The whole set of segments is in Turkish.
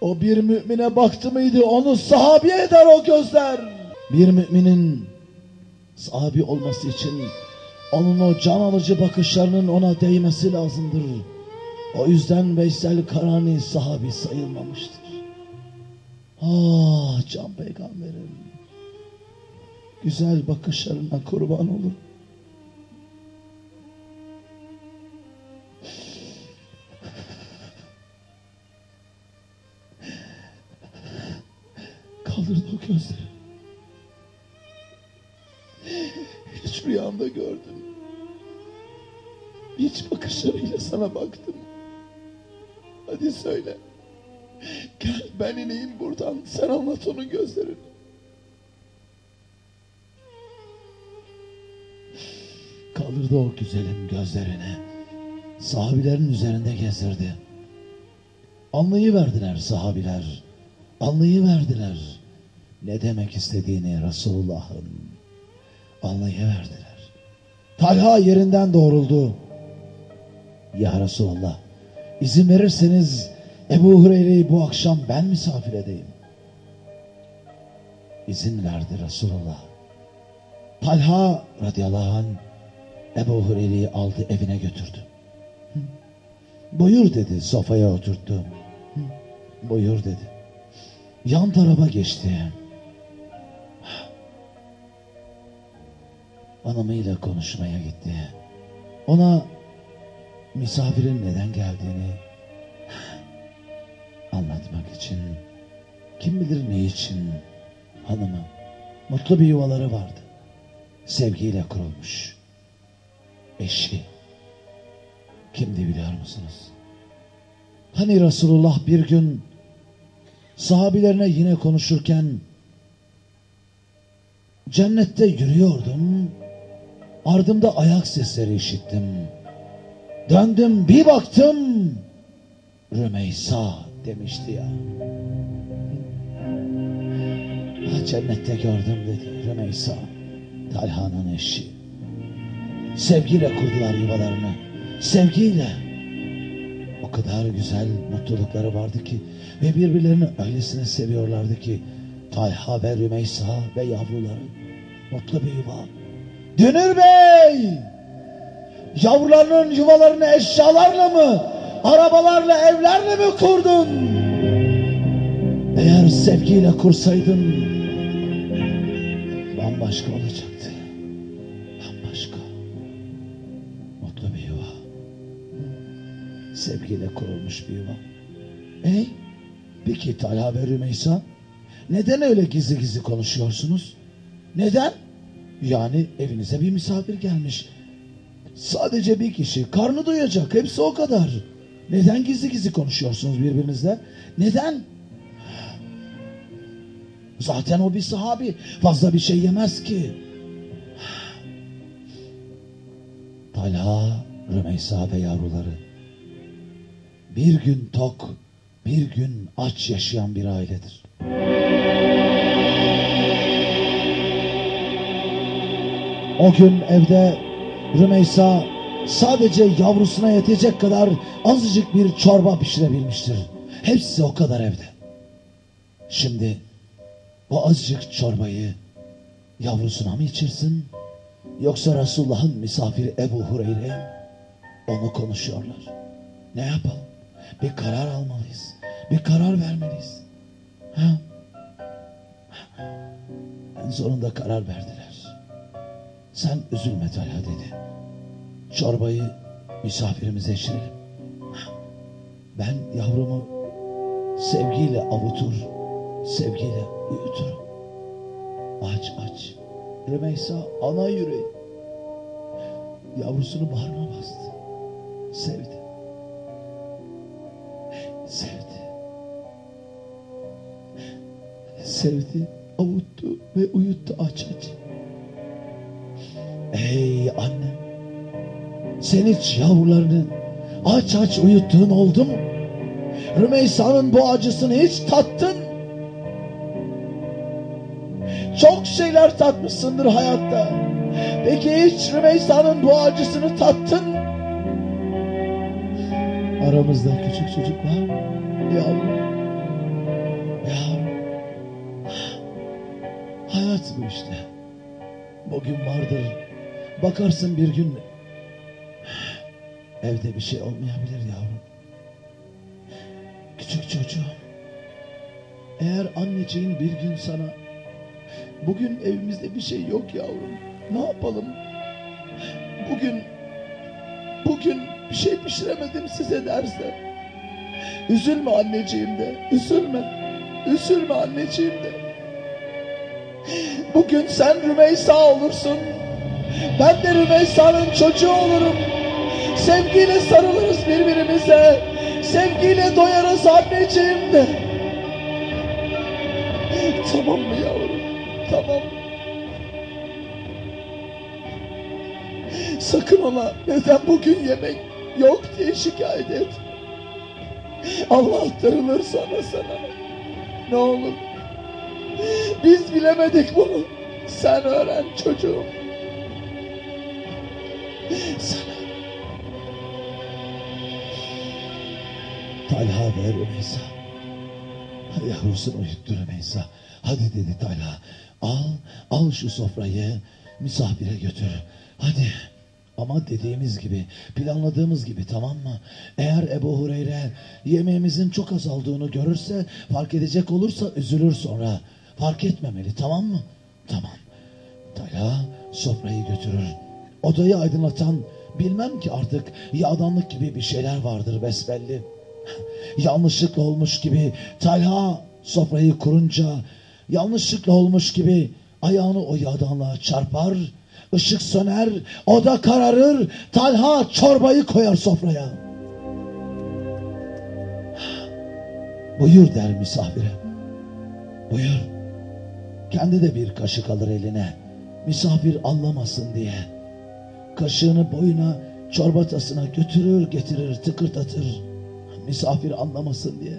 O bir mümine baktı mıydı onu sahabi eder o gözler. Bir müminin sahabi olması için onun o can alıcı bakışlarının ona değmesi lazımdır. O yüzden Veysel Karani sahabi sayılmamıştır. Ah can peygamberim. Güzel bakışlarına kurban olur. Gözleri. Hiç rüyamda gördüm. Hiç bakışlarıyla sana baktım. Hadi söyle. Gel ben ineyim buradan. Sen anlat onun gözlerini. Kaldırdı o güzelim gözlerini. Sahabilerin üzerinde gezdirdi. Anlayıverdiler sahabiler. Anlayıverdiler. Ne demek istediğini Resulullah'ın. Anlayıverdiler. Talha yerinden doğruldu. Ya Resulallah izin verirseniz Ebu Hureyre'yi bu akşam ben misafir edeyim. İzin verdi Resulullah. Talha radıyallahu anh Ebu Hureyre'yi aldı evine götürdü. Buyur dedi sofaya oturttu. Buyur dedi. Yan tarafa geçti. Hanımıyla konuşmaya gitti. Ona misafirin neden geldiğini anlatmak için, kim bilir ne için hanımı mutlu bir yuvaları vardı. Sevgiyle kurulmuş. Eşi. Kimdi biliyor musunuz? Hani Resulullah bir gün sahabilerine yine konuşurken cennette yürüyordum. Ardımda ayak sesleri işittim. Döndüm bir baktım. Rümeysa demişti ya. Ha, cennette gördüm dedi Rümeysa. Talha'nın eşi. Sevgiyle kurdular yuvalarını. Sevgiyle. O kadar güzel mutlulukları vardı ki ve birbirlerini öylesine seviyorlardı ki Talha ve Rümeysa ve yavruları mutlu bir yuva. Dünür Bey! Yavrularının yuvalarını eşyalarla mı, arabalarla, evlerle mi kurdun? Eğer sevgiyle kursaydın bambaşka olacaktı. Bambaşka. Mutlu bir yuva. Sevgiyle kurulmuş bir yuva. Ey, peki Talha ve Rümeysa neden öyle gizli gizli konuşuyorsunuz? Neden? Yani evinize bir misafir gelmiş. Sadece bir kişi karnı doyacak. Hepsi o kadar. Neden gizli gizli konuşuyorsunuz birbirinizle? Neden? Zaten o bir sahabi. Fazla bir şey yemez ki. Talha, Rümeysa ve yavruları. Bir gün tok, bir gün aç yaşayan bir ailedir. O gün evde Rümeysa sadece yavrusuna yetecek kadar azıcık bir çorba pişirebilmiştir. Hepsi o kadar evde. Şimdi o azıcık çorbayı yavrusuna mı içirsin? Yoksa Resulullah'ın misafiri Ebu Hureyre onu konuşuyorlar. Ne yapalım? Bir karar almalıyız. Bir karar vermeliyiz. Ha? En sonunda karar verdiler. Sen üzülme Talha dedi. Çorbayı misafirimize içirelim. Ben yavrumu sevgiyle avutur, sevgiyle uyuturum. Aç aç. Rümeysa ana yüreği. Yavrusunu bağrına bastı. Sevdi. Sevdi. Sevdi, avuttu ve uyuttu aç aç. Ey anne. Sen hiç yavrularını aç aç uyuttuğun oldu mu? Rümeysa'nın bu acısını hiç tattın. Çok şeyler tatmışsındır hayatta. Peki hiç Rümeysa'nın bu acısını tattın? Aramızda küçük çocuk var mı? Yavrum. Yavrum. Hayat bu işte. Bugün vardır. Bakarsın bir gün evde bir şey olmayabilir yavrum. Küçük çocuğum. Eğer anneciğin bir gün sana bugün evimizde bir şey yok yavrum. Ne yapalım? Bugün bugün bir şey pişiremedim size derse. Üzülme anneciğim de. Üzülme. Üzülme anneciğim de. Bugün sen Rümeysa olursun. Ben de Rümeysa'nın çocuğu olurum. Sevgiyle sarılırız birbirimize. Sevgiyle doyarız anneciğim de. Tamam mı yavrum? Tamam. Sakın ona neden bugün yemek yok diye şikayet et. Allah darılır sana sana. Ne olur. Biz bilemedik bunu. Sen öğren çocuğum. Sen Talha ve Rümeysa. Yavrusunu uyuttu Rümeysa. Hadi dedi Talha. Al, al şu sofrayı misafire götür. Hadi. Ama dediğimiz gibi, planladığımız gibi tamam mı? Eğer Ebu Hureyre yemeğimizin çok azaldığını görürse, fark edecek olursa üzülür sonra. Fark etmemeli tamam mı? Tamam. Talha sofrayı götürür. Odayı aydınlatan bilmem ki artık yağdanlık gibi bir şeyler vardır besbelli. Yanlışlıkla olmuş gibi Talha sofrayı kurunca yanlışlıkla olmuş gibi ayağını o yağdanlığa çarpar. ışık söner, oda kararır, Talha çorbayı koyar sofraya. Buyur der misafire. Buyur. Kendi de bir kaşık alır eline. Misafir anlamasın diye. Kaşığını boyuna çorba tasına götürür getirir tıkırtatır. Misafir anlamasın diye.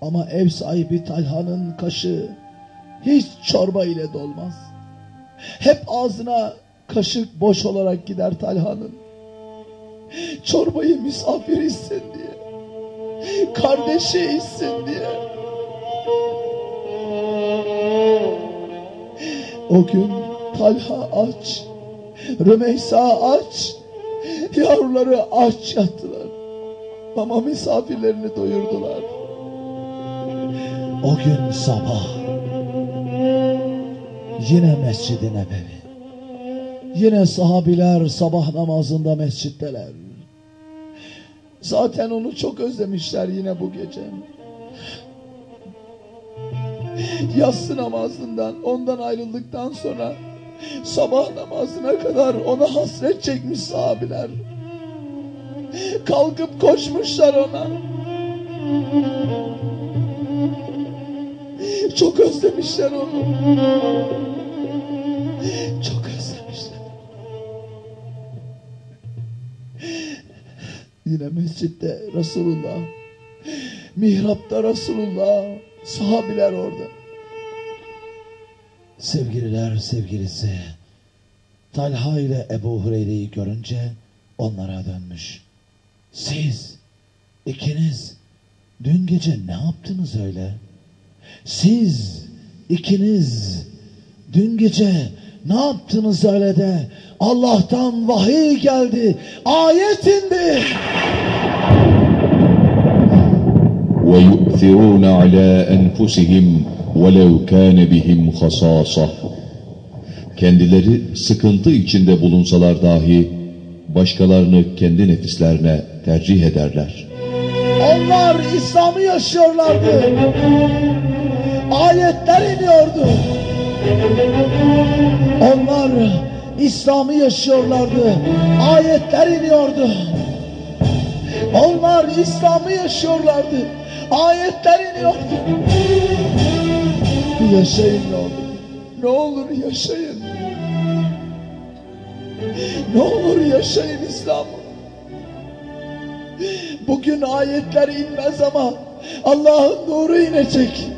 Ama ev sahibi Talha'nın kaşığı hiç çorba ile dolmaz. Hep ağzına kaşık boş olarak gider Talha'nın. Çorbayı misafir içsin diye. Kardeşi içsin diye. O gün Talha aç, Rümeysa aç, yavruları aç yattılar. Ama misafirlerini doyurdular. O gün sabah yine Mescid-i Nebevi. Yine sahabiler sabah namazında mescitteler. Zaten onu çok özlemişler yine bu gece. Yatsı namazından ondan ayrıldıktan sonra sabah namazına kadar ona hasret çekmiş sahabiler. Kalkıp koşmuşlar ona. Çok özlemişler onu. Çok özlemişler. Yine mescitte Resulullah, mihrapta Resulullah, sahabiler orada. Sevgililer sevgilisi, Talha ile Ebu Hureyre'yi görünce onlara dönmüş. Siz ikiniz dün gece ne yaptınız öyle? Siz ikiniz dün gece ne yaptınız öyle de Allah'tan vahiy geldi, ayet indi. ويؤثرون على أنفسهم ولو كان بهم خصاصة Kendileri sıkıntı içinde bulunsalar dahi başkalarını kendi nefislerine tercih ederler. Onlar İslam'ı yaşıyorlardı. Ayetler iniyordu. Onlar İslam'ı yaşıyorlardı. Ayetler iniyordu. Onlar İslam'ı yaşıyorlardı. Ayetler iniyordu. Yaşayın ne olur. Ne olur yaşayın. Ne olur yaşayın İslam'ı. Bugün ayetler inmez ama Allah'ın nuru inecek.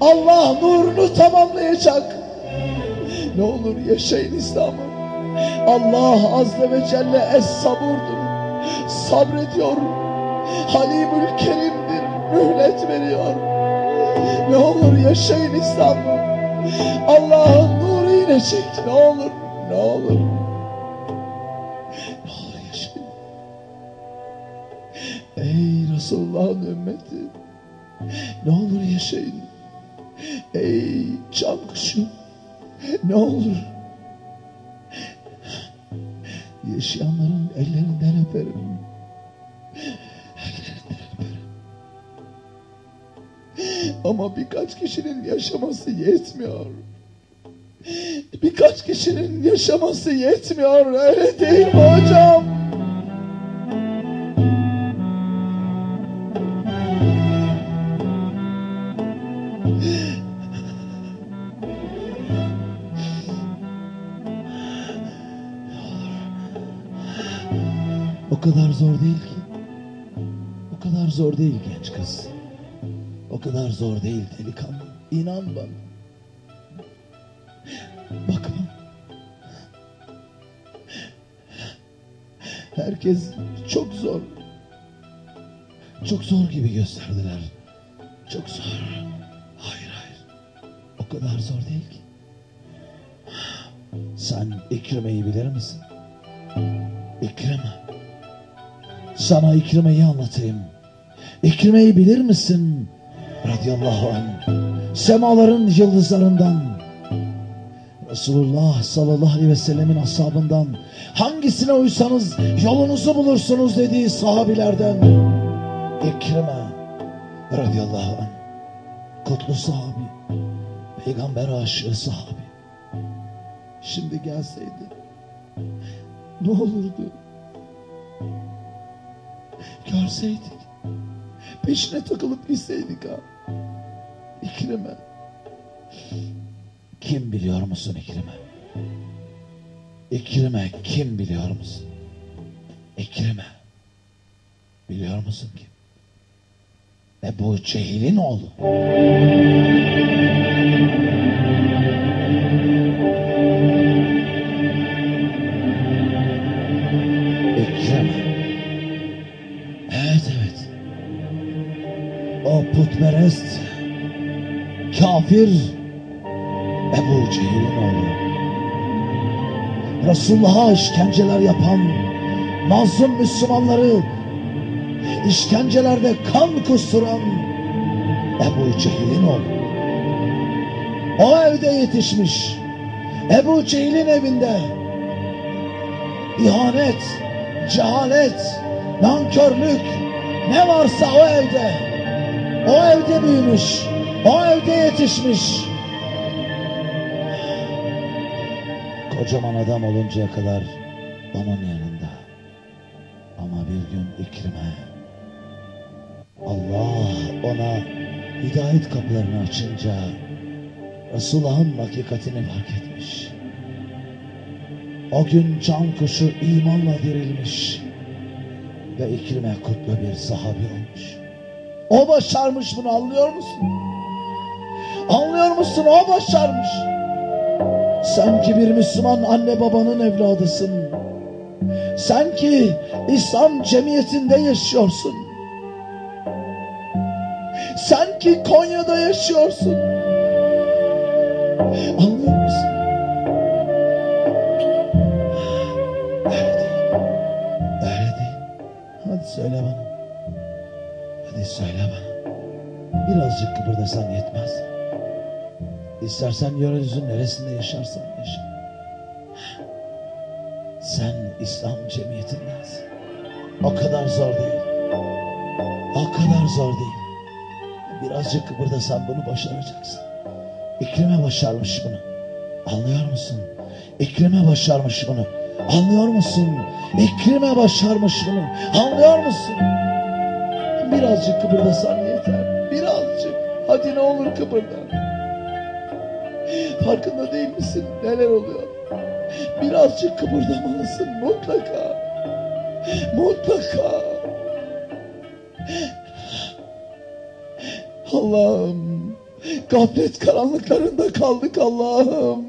Allah nurunu tamamlayacak. Ne olur yaşayın İslam'ı. Allah Azze ve Celle Es-Sabur'dur. Sabrediyor. Halimül Kerim'dir. Mühlet veriyor. Ne olur yaşayın İstanbul. Allah'ın nuru inecek. Ne olur, ne olur. Ne olur yaşayın. Ey Resulullah'ın ümmeti. Ne olur yaşayın. Ey can kuşu. Ne olur. Yaşayanların ellerinden öperim. Ama birkaç kişinin yaşaması yetmiyor. Birkaç kişinin yaşaması yetmiyor. Öyle değil mi hocam? O kadar zor değil ki. O kadar zor değil genç kız. O kadar zor değil delikanlı. İnan bana. Bakma. Herkes çok zor. Çok zor gibi gösterdiler. Çok zor. Hayır hayır. O kadar zor değil ki. Sen İkrime'yi bilir misin? İkrime. Sana İkrime'yi anlatayım. İkrime'yi bilir misin? Radiyallahu anh. Semaların yıldızlarından. Resulullah sallallahu aleyhi ve sellemin ashabından hangisine uysanız yolunuzu bulursunuz dediği sahabilerden İkrime radıyallahu anh kutlu sahabi peygamber aşığı sahabi şimdi gelseydi ne olurdu görseydik peşine takılıp gitseydik ha İkrime kim biliyor musun İkrime? İkrime kim biliyor musun? İkrime. Biliyor musun kim? Ebu Cehil'in oğlu. Kafir, Ebu Cehil'in oğlu. Resulullah'a işkenceler yapan mazlum Müslümanları işkencelerde kan kusturan Ebu Cehil'in oğlu. O evde yetişmiş. Ebu Cehil'in evinde ihanet, cehalet, nankörlük ne varsa o evde. O evde büyümüş. O evde yetişmiş. Kocaman adam oluncaya kadar onun yanında. Ama bir gün İkrime Allah ona hidayet kapılarını açınca Resulullah'ın hakikatini fark etmiş. O gün can kuşu imanla dirilmiş ve İkrime kutlu bir sahabi olmuş. O başarmış bunu anlıyor musun? Anlıyor musun? O başarmış. Sen ki bir Müslüman anne babanın evladısın. Sen ki İslam cemiyetinde yaşıyorsun. Sen ki Konya'da yaşıyorsun. Anlıyor musun? Öyle değil. Hadi söyle bana. Hadi söyle bana. Birazcık kıpırdasan yetmez. İstersen yeryüzünün neresinde yaşarsan yaşa. Sen İslam cemiyetindensin. O kadar zor değil. O kadar zor değil. Birazcık kıpırdasan bunu başaracaksın. İkrime başarmış bunu. Anlıyor musun? İkrime başarmış bunu. Anlıyor musun? İkrime başarmış bunu. Anlıyor musun? Birazcık kıpırdasan yeter. Birazcık. Hadi ne olur kıpırda. Farkında değil misin? Neler oluyor? Birazcık kıpırdamalısın mutlaka. Mutlaka. Allah'ım. Gaflet karanlıklarında kaldık Allah'ım.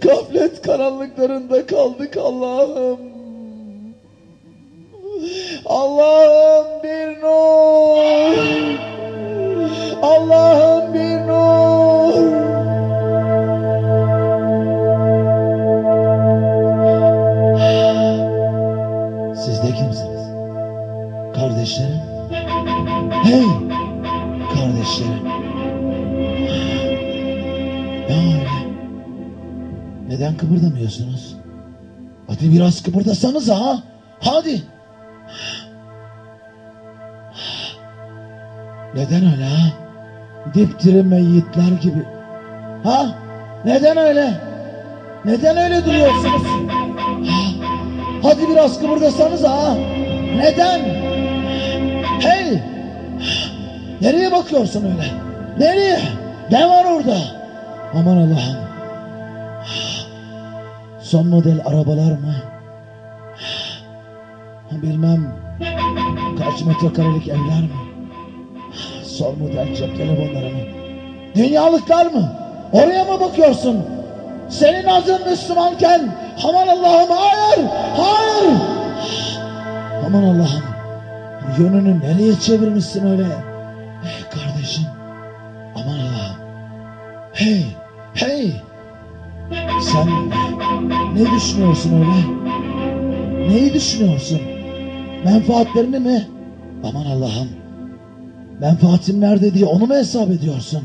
Gaflet karanlıklarında kaldık Allah'ım. Hadi biraz kıpırdasanız ha. Hadi. Neden öyle ha? Dipdiri meyyitler gibi. Ha? Neden öyle? Neden öyle duruyorsunuz? Ha? Hadi biraz kıpırdasanız ha. Neden? Hey! Nereye bakıyorsun öyle? Nereye? Ne var orada? Aman Allah'ım. Son model arabalar mı? Bilmem. Kaç metrekarelik evler mi? Son model cep telefonları mı? Dünyalıklar mı? Oraya mı bakıyorsun? Senin adın Müslümanken aman Allah'ım hayır! Hayır! Aman Allah'ım yönünü nereye çevirmişsin öyle? Hey kardeşim aman Allah'ım hey hey sen ne düşünüyorsun öyle? Neyi düşünüyorsun? Menfaatlerini mi? Aman Allah'ım menfaatim nerede diye onu mu hesap ediyorsun?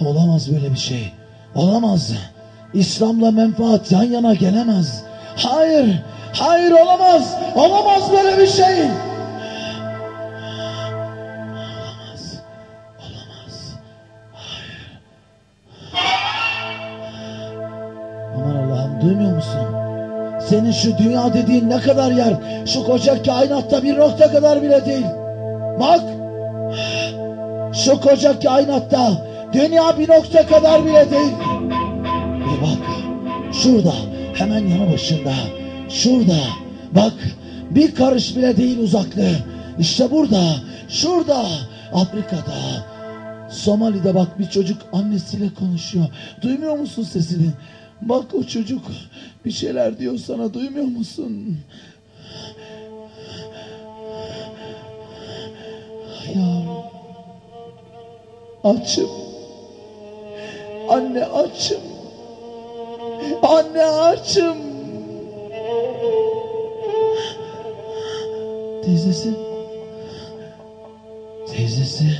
Olamaz böyle bir şey. Olamaz. İslam'la menfaat yan yana gelemez. Hayır, hayır olamaz. Olamaz böyle bir şey. Olamaz. Olamaz. Hayır. Aman Allah'ım duymuyor musun? Senin şu dünya dediğin ne kadar yer? Şu koca kainatta bir nokta kadar bile değil. Bak. Şu koca kainatta dünya bir nokta kadar bile değil. Bir bak. Şurada hemen yanı başında. Şurada. Bak bir karış bile değil uzaklığı. İşte burada. Şurada. Afrika'da. Somali'de bak bir çocuk annesiyle konuşuyor. Duymuyor musun sesini? Bak o çocuk bir şeyler diyor sana duymuyor musun? Yavrum. Açım. Anne açım. Anne açım. Teyzesi. Teyzesi.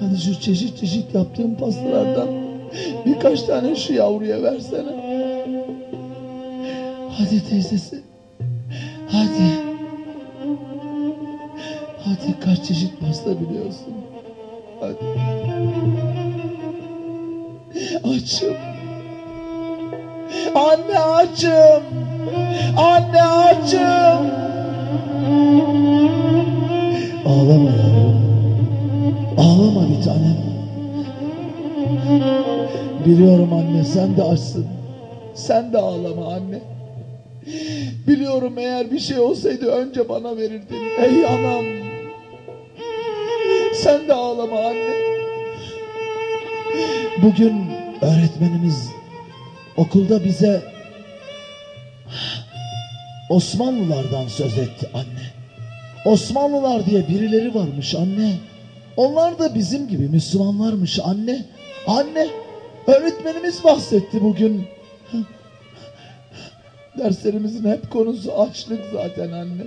Hadi şu çeşit çeşit yaptığım pastalardan birkaç tane şu yavruya versene. Hadi teyzesi. Hadi. Hadi kaç çeşit pasta biliyorsun. Hadi. Açım. Anne açım. Anne açım. Ağlama yavrum. Ağlama bir tanem. Biliyorum anne sen de açsın. Sen de ağlama anne. Biliyorum eğer bir şey olsaydı önce bana verirdin. Ey anam. Sen de ağlama anne. Bugün öğretmenimiz okulda bize Osmanlılardan söz etti anne. Osmanlılar diye birileri varmış anne. Onlar da bizim gibi Müslümanlarmış anne. Anne, öğretmenimiz bahsetti bugün. Derslerimizin hep konusu açlık zaten anne.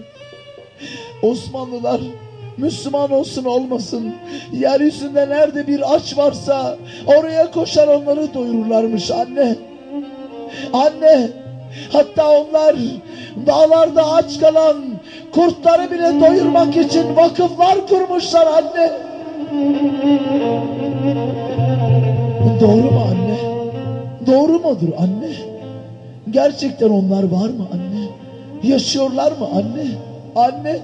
Osmanlılar Müslüman olsun olmasın yeryüzünde nerede bir aç varsa oraya koşar onları doyururlarmış anne. Anne hatta onlar dağlarda aç kalan kurtları bile doyurmak için vakıflar kurmuşlar anne. Doğru mu anne? Doğru mudur anne? Gerçekten onlar var mı anne? Yaşıyorlar mı anne? Anne?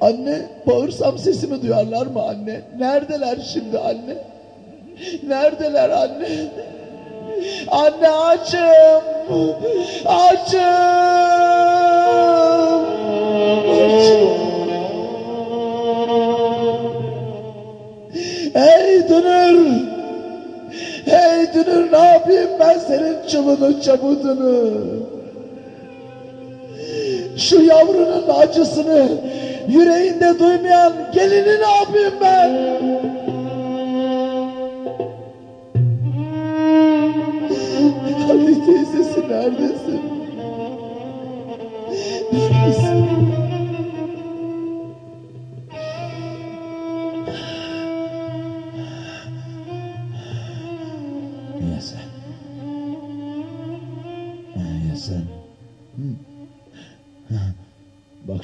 Anne bağırsam sesimi duyarlar mı anne? Neredeler şimdi anne? Neredeler anne? Anne açım! Açım! Hey dünür! Hey dünür ne yapayım ben senin çılını çabudunu? Şu yavrunun acısını yüreğinde duymayan gelini ne yapayım ben? Hadi teyzesi neredesin?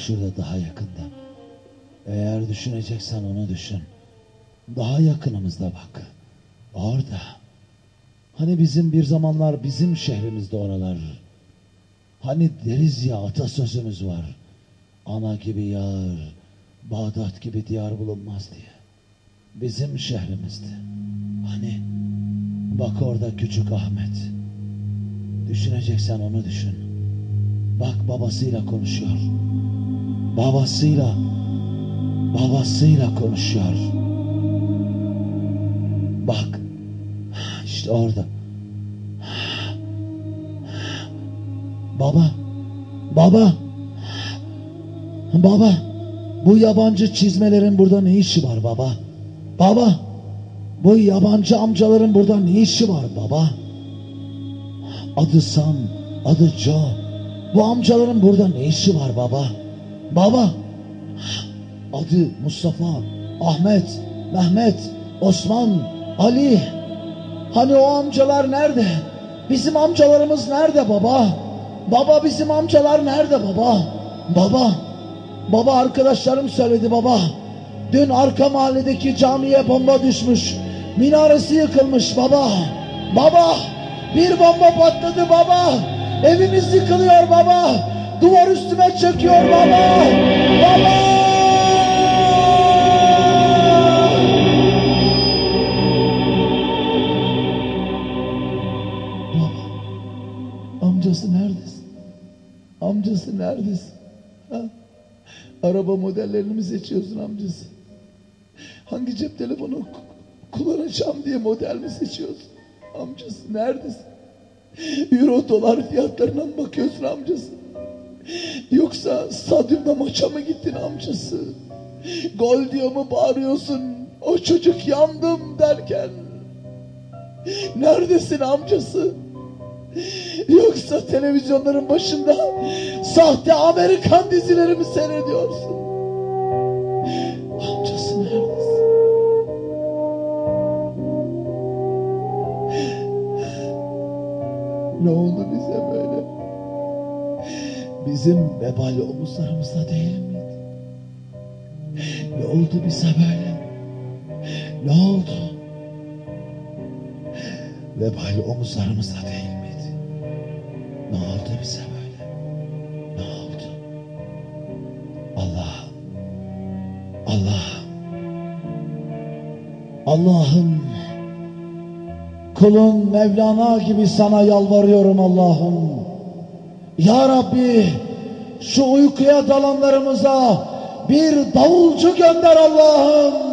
Şurada daha yakında. Eğer düşüneceksen onu düşün. Daha yakınımızda bak. Orada. Hani bizim bir zamanlar bizim şehrimizde oralar. Hani deriz ya atasözümüz var. Ana gibi yar, Bağdat gibi diyar bulunmaz diye. Bizim şehrimizde. Hani bak orada küçük Ahmet. Düşüneceksen onu düşün. Bak babasıyla konuşuyor. Babasıyla babasıyla konuşuyor. Bak işte orada. Baba. Baba. Baba. Bu yabancı çizmelerin burada ne işi var baba? Baba. Bu yabancı amcaların burada ne işi var baba? Adı Sam, adı Joe. Bu amcaların burada ne işi var baba? Baba. Adı Mustafa, Ahmet, Mehmet, Osman, Ali. Hani o amcalar nerede? Bizim amcalarımız nerede baba? Baba bizim amcalar nerede baba? Baba. Baba arkadaşlarım söyledi baba. Dün arka mahalledeki camiye bomba düşmüş. Minaresi yıkılmış baba. Baba. Bir bomba patladı baba. Evimiz yıkılıyor baba. Duvar üstüme çöküyor baba. Baba. Baba. Amcası neredesin? Amcası neredesin? Ha? Araba modellerini mi seçiyorsun amcası? Hangi cep telefonu ku- kullanacağım diye model mi seçiyorsun? Amcası neredesin? Euro dolar fiyatlarına mı bakıyorsun amcası? Yoksa stadyumda maça mı gittin amcası? Gol diyor mu bağırıyorsun? O çocuk yandım derken. Neredesin amcası? Yoksa televizyonların başında sahte Amerikan dizileri mi seyrediyorsun? Amcası neredesin? Ne oldu? Bizim vebali omuzlarımızda değil miydi? Ne oldu bize böyle? Ne oldu? Vebali omuzlarımızda değil miydi? Ne oldu bize böyle? Ne oldu? Allah, Allah, Allah'ım, kulun Mevlana gibi sana yalvarıyorum Allah'ım. Ya Rabbi, şu uykuya dalanlarımıza bir davulcu gönder Allah'ım.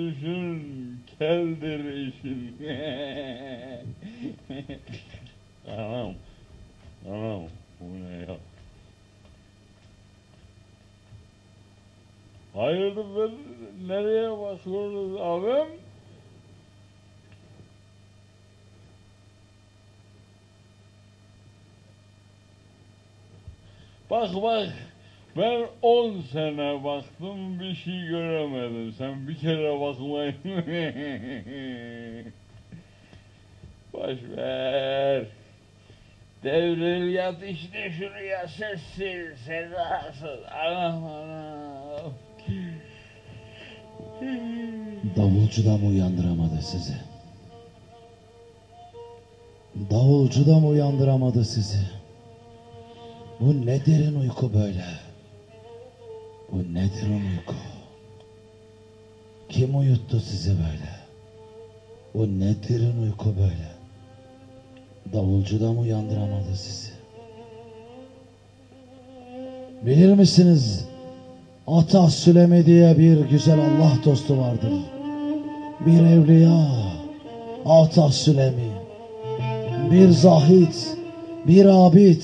Düşün keldir işin. Anam. Anam. Bu ne ya? Hayırdır nereye bakıyoruz abim? Bak bak ben 10 sene baktım bir şey göremedim. Sen bir kere bakmayın. Boş ver. Devril yat işte şuraya sessiz sedasız. Anam anam. Davulcu da mı uyandıramadı sizi? Davulcu da mı uyandıramadı sizi? Bu ne derin uyku böyle? Bu ne derin uyku? Kim uyuttu sizi böyle? Bu ne derin uyku böyle? Davulcu da mı uyandıramadı sizi? Bilir misiniz? Ata Sülemi diye bir güzel Allah dostu vardır. Bir evliya, Ata Sülemi. Bir zahit, bir abid,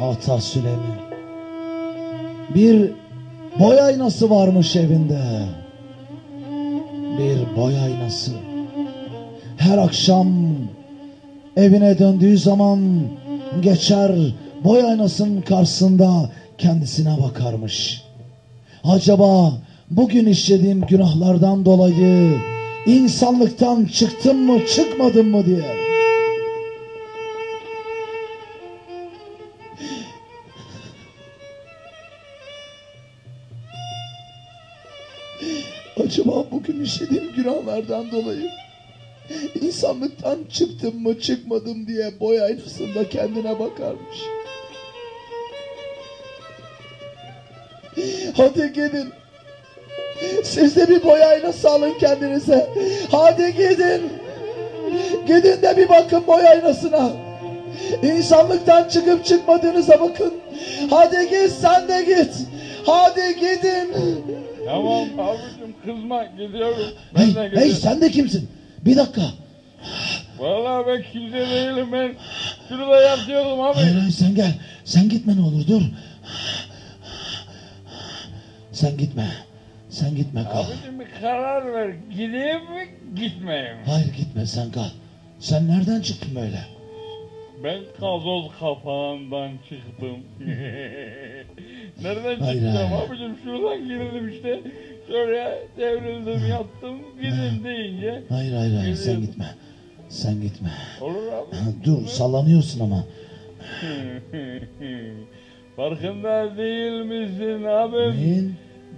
Ata Sülemi. Bir boy aynası varmış evinde. Bir boy aynası. Her akşam evine döndüğü zaman geçer boy aynasının karşısında kendisine bakarmış. Acaba bugün işlediğim günahlardan dolayı insanlıktan çıktım mı çıkmadım mı diye. İşlediğim günahlardan dolayı insanlıktan çıktım mı çıkmadım diye boy aynasında kendine bakarmış. Hadi gidin. Siz de bir boy aynası alın kendinize. Hadi gidin. Gidin de bir bakın boy aynasına. İnsanlıktan çıkıp çıkmadığınıza bakın. Hadi git sen de git. Hadi gidin. Tamam abicim kızma gidiyorum. Ben Hey, de hey gidiyorum. sen de kimsin? Bir dakika. Vallahi ben kimse değilim ben. Şurada yatıyorum abi. Hayır hayır sen gel. Sen gitme ne olur dur. Sen gitme. Sen gitme kal. Abicim bir karar ver. Gideyim mi gitmeyeyim mi? Hayır gitme sen kal. Sen nereden çıktın böyle? Ben gazoz kapağından çıktım. Nereden Hayır, çıkacağım abicim? Şuradan girdim işte. Şuraya devrildim yattım. Gidin deyince. Hayır hayır hayır sen Geliyorum. gitme. Sen gitme. Olur abi. Dur sallanıyorsun ama. Farkında değil misin abim? Neyin?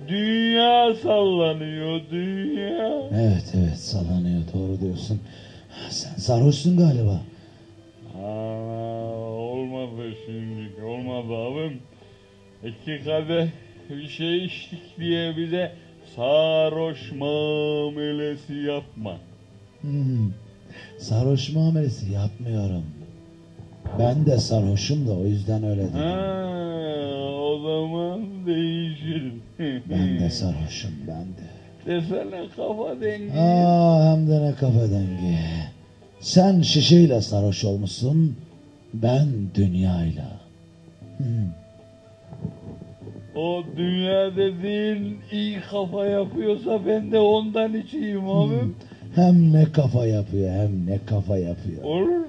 Dünya sallanıyor dünya. Evet evet sallanıyor doğru diyorsun. Sen sarhoşsun galiba. Aa, olmadı şimdi olmadı abim. İki kadeh bir şey içtik diye bize sarhoş muamelesi yapma. Hmm. Sarhoş muamelesi yapmıyorum. Ben de sarhoşum da o yüzden öyle dedim. Ha, o zaman değişir. Ben de sarhoşum ben de. Desene kafa dengi. Aa hem de ne kafa dengi. Sen şişeyle sarhoş olmuşsun. Ben dünyayla. Hmm. O dünya dediğin iyi kafa yapıyorsa ben de ondan içeyim abim. Hem ne kafa yapıyor hem ne kafa yapıyor. Olur.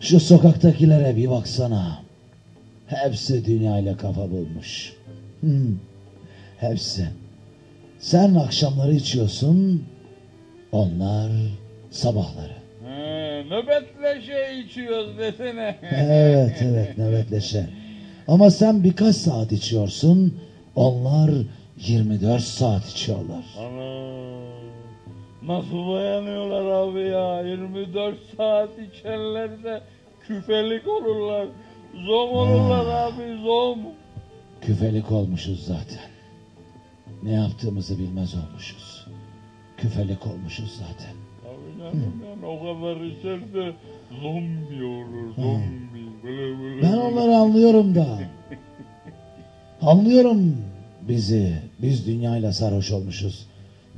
Şu sokaktakilere bir baksana. Hepsi dünyayla kafa bulmuş. Hmm. Hepsi. Sen akşamları içiyorsun. Onlar sabahları. Ha, nöbetleşe içiyoruz desene. Evet evet nöbetleşe. Ama sen birkaç saat içiyorsun. Onlar 24 saat içiyorlar. Ana. Nasıl dayanıyorlar abi ya? 24 saat içerlerse küfelik olurlar. Zom olurlar abi zom. Küfelik olmuşuz zaten. Ne yaptığımızı bilmez olmuşuz. Küfelik olmuşuz zaten. Yani o kadar içerse zombi olur zombi. Böyle böyle. Ben onları anlıyorum da. Anlıyorum bizi. Biz dünyayla sarhoş olmuşuz.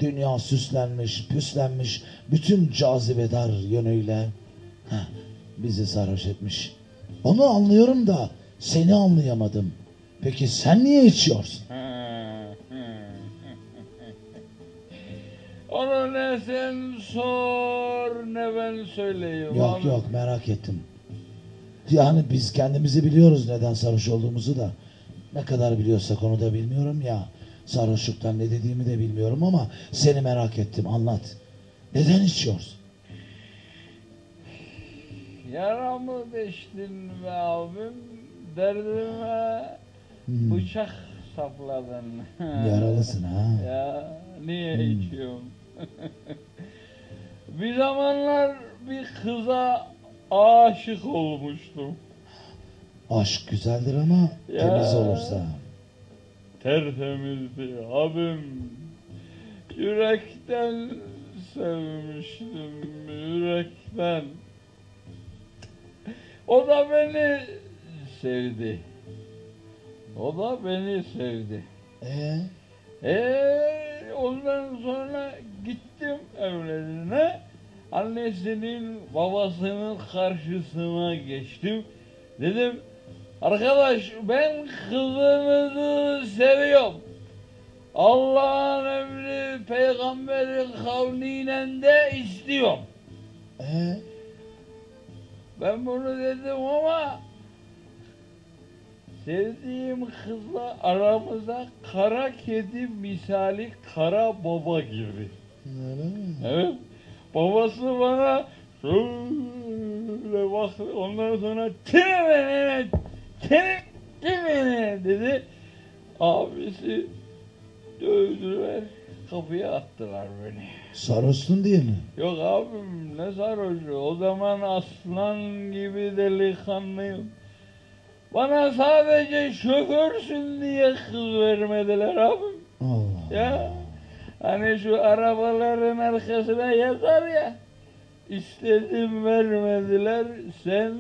Dünya süslenmiş, püslenmiş, bütün cazibedar yönüyle heh, bizi sarhoş etmiş. Onu anlıyorum da seni anlayamadım. Peki sen niye içiyorsun? Ha, Onu ne sen sor ne ben söyleyeyim. Yok abi. yok merak ettim. Yani biz kendimizi biliyoruz neden sarhoş olduğumuzu da. Ne kadar biliyorsak onu da bilmiyorum ya. Sarhoşluktan ne dediğimi de bilmiyorum ama seni merak ettim anlat. Neden içiyorsun? yaramı deştin be abim. Derdime Hmm. bıçak sapladın. Yaralısın ha. Ya niye Hmm. içiyorum? bir zamanlar bir kıza aşık olmuştum. Aşk güzeldir ama Ya. temiz olursa. Tertemizdi abim. Yürekten sevmiştim, yürekten. O da beni sevdi. O da beni sevdi. Ee, Eee ondan sonra gittim evlerine. Annesinin babasının karşısına geçtim. Dedim arkadaş ben kızınızı seviyorum. Allah'ın emri peygamberin kavliyle de istiyorum. ee, Ben bunu dedim ama sevdiğim kızla aramıza kara kedi misali kara baba girdi. Evet. Babası bana şöyle baktı. Ondan sonra tene tene dedi. Abisi dövdüler. Kapıya attılar beni. Sarhoşsun diye mi? Yok abim ne sarhoşu. O zaman aslan gibi delikanlıyım. Bana sadece şoförsün diye kız vermediler abim. Allah. Ya hani şu arabaların arkasına yazar ya. İstedim vermediler, sen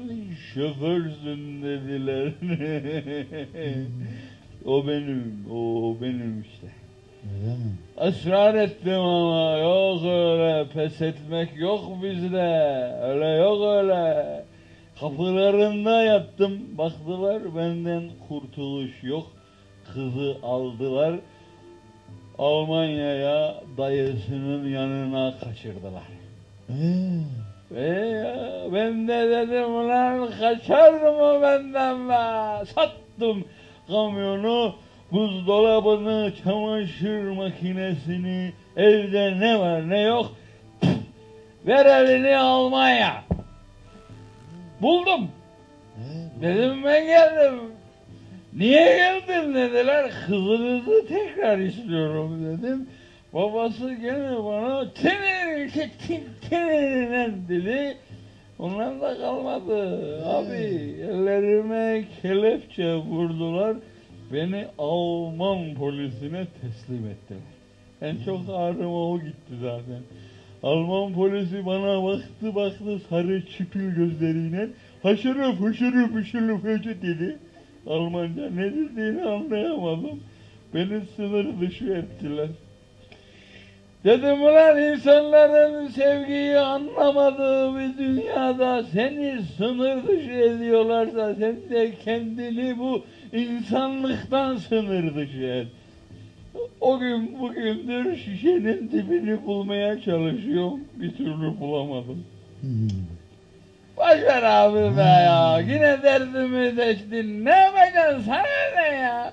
şoförsün dediler. o benim, o benim işte. Öyle mi? Israr ettim ama yok öyle pes etmek yok bizde. Öyle yok öyle. Kapılarında yattım. Baktılar benden kurtuluş yok. Kızı aldılar. Almanya'ya dayısının yanına kaçırdılar. Ve ben de dedim ulan kaçar mı benden be? Sattım kamyonu, buzdolabını, çamaşır makinesini, evde ne var ne yok. Ver elini Almanya. Buldum. Dedim ben geldim. Niye geldin dediler. Kızınızı tekrar istiyorum dedim. Babası gene bana tenin tenin dedi. Ondan da kalmadı. Abi ellerime kelepçe vurdular. Beni Alman polisine teslim ettiler. En çok ağrıma o gitti zaten. Alman polisi bana baktı baktı sarı çipil gözleriyle haşırı fışırı fışırı fışı dedi. Almanca ne dediğini anlayamadım. Beni sınır dışı ettiler. Dedim ulan insanların sevgiyi anlamadığı bir dünyada seni sınır dışı ediyorlarsa sen de kendini bu insanlıktan sınır dışı et. O gün bugündür şişenin dibini bulmaya çalışıyorum. Bir türlü bulamadım. hmm. Boş ver abi be ya. Yine derdimi seçtin. Ne yapacaksın sana ne ya?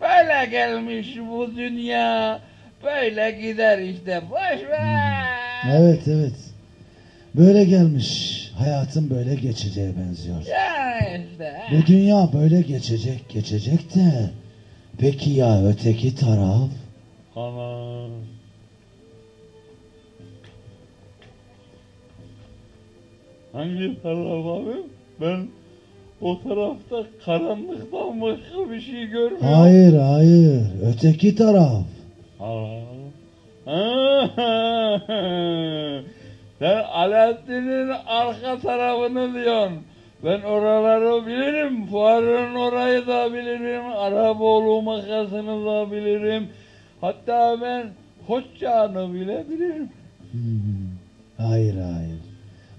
Böyle gelmiş bu dünya. Böyle gider işte. Boş ver. Evet evet. Böyle gelmiş. Hayatın böyle geçeceğe benziyor. Yani işte. Bu dünya böyle geçecek geçecek de. Peki ya öteki taraf? Ana. Hangi taraf abi? Ben o tarafta karanlıktan başka bir şey görmüyorum. Hayır hayır. Öteki taraf. Allah. Sen Alaaddin'in arka tarafını diyorsun. Ben oraları bilirim. Fuarın orayı da bilirim. Araboğlu makasını da bilirim. Hatta ben Koççağını bile bilirim. Hayır hayır.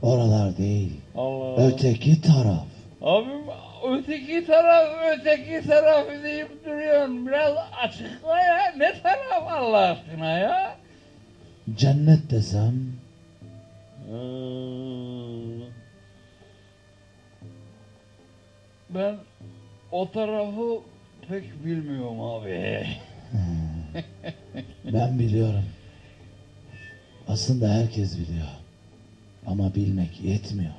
Oralar değil. Allah. Öteki taraf. Abim öteki taraf öteki taraf deyip duruyorsun. Biraz açıkla ya. Ne taraf Allah aşkına ya? Cennet desem. Ee, Ben o tarafı pek bilmiyorum abi. Ben biliyorum. Aslında herkes biliyor. Ama bilmek yetmiyor.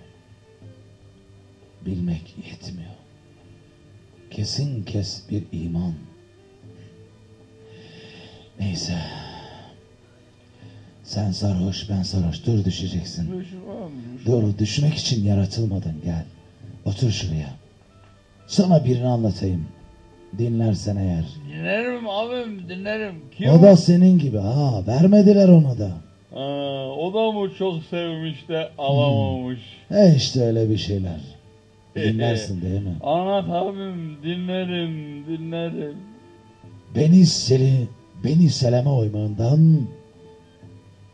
bilmek yetmiyor. Kesin kes bir iman. Neyse. Sen sarhoş ben sarhoş dur düşeceksin. Dur düşmek için yaratılmadın gel. Otur şuraya. Sana birini anlatayım. Dinlersen eğer. Dinlerim abim dinlerim. Kim? O da senin gibi ha vermediler ona da. Ha, o da mı çok sevmiş de alamamış? E işte öyle bir şeyler. Dinlersin değil mi? Anlat abim dinlerim dinlerim. Beni Seli, Beni Seleme oymağından